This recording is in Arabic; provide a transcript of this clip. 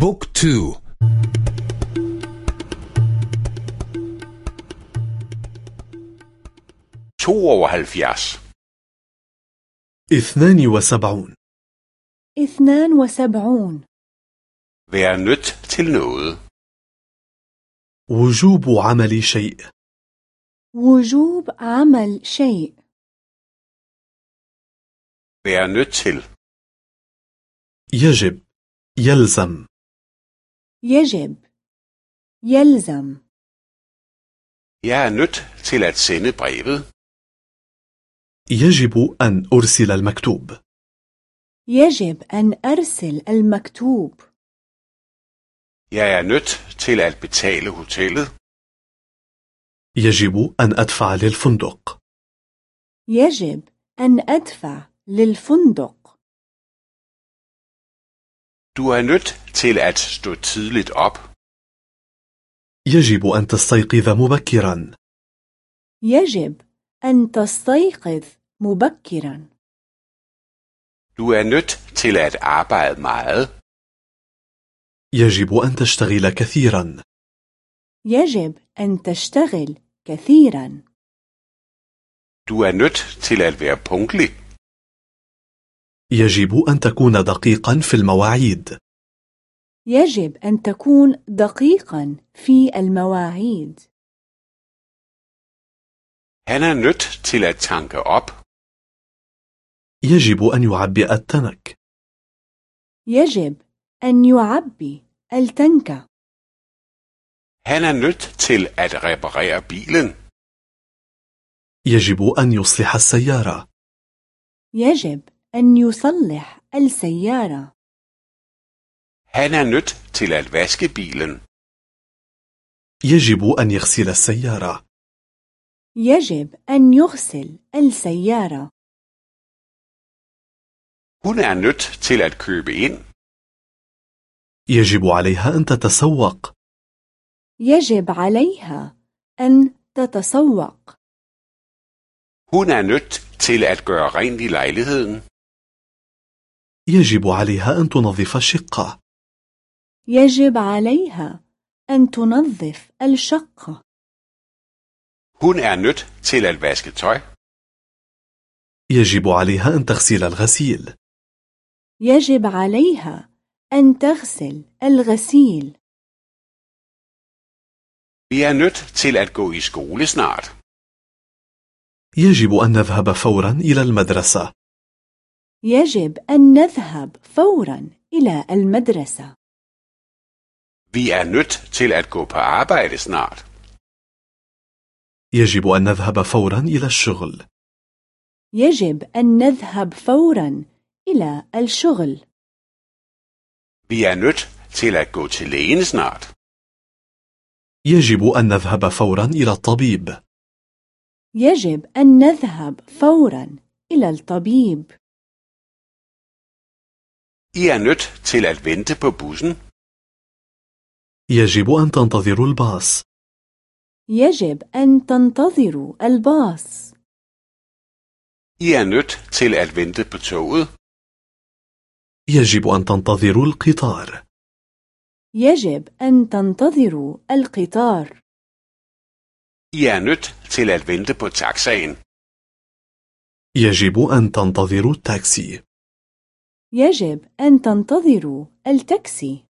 بوك تو. اثنان وسبعون. اثنان وسبعون. Vær nødt til noget. وجوب عمل شيء. وجوب عمل شيء. Vær nødt til. يجب يلزم. يجب. يلزم. Jeg er nødt til at sende brevet. يجب أن أرسل المكتوب. يجب أن أرسل المكتوب. Jeg er nødt til at betale hotellet. يجب أن أدفع للفندق. يجب أن أدفع للفندق. Du er nødt til at stå tidligt op. يجب أن تستيقظ مبكرا يجب أن تستيقظ مبكرا Du er nødt til at arbejde meget. يجب أن تشتغل كثيرا يجب أن تشتغل كثيرا Du er nødt til at være punktlig. يجب أن تكون دقيقا في المواعيد. يجب أن تكون دقيقا في المواعيد. Han er nødt til at tanke op. يجب أن يعبئ التنك. يجب أن يعبي التنك. Han er nødt til at reparere bilen. يجب أن يصلح السيارة. يجب أن يصلح السيارة Han er nødt til at vaske bilen. يجب أن يغسل السيارة يجب أن يغسل السيارة Hun er nødt til at købe ind. يجب عليها أن تتسوق يجب عليها أن تتسوق Hun er nødt til at gøre rent i lejligheden. يجب عليها أن تنظف الشقة. يجب عليها أن تنظف الشقة. Hun er nødt til at vaske tøj. يجب عليها أن تغسل الغسيل. يجب عليها أن تغسل الغسيل. Vi er nødt til at gå i skole snart. يجب أن نذهب فورا إلى المدرسة. يجب أن نذهب فورا إلى المدرسة. Vi er nødt til at gå på arbejde snart. يجب أن نذهب فورا إلى الشغل. يجب أن نذهب فورا إلى الشغل. Vi er nødt til at gå til lægen snart. يجب أن نذهب فورا إلى الطبيب. يجب أن نذهب فورا إلى الطبيب. I er nødt til at vente på bussen. يجب أن تنتظروا الباص يجب أن تنتظروا الباص I er nødt til at vente på toget. يجب أن تنتظروا القطار يجب أن تنتظروا القطار I er nødt til at vente på taxaen. يجب أن تنتظروا التاكسي يجب أن تنتظروا التاكسي.